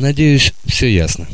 Надеюсь, все ясно.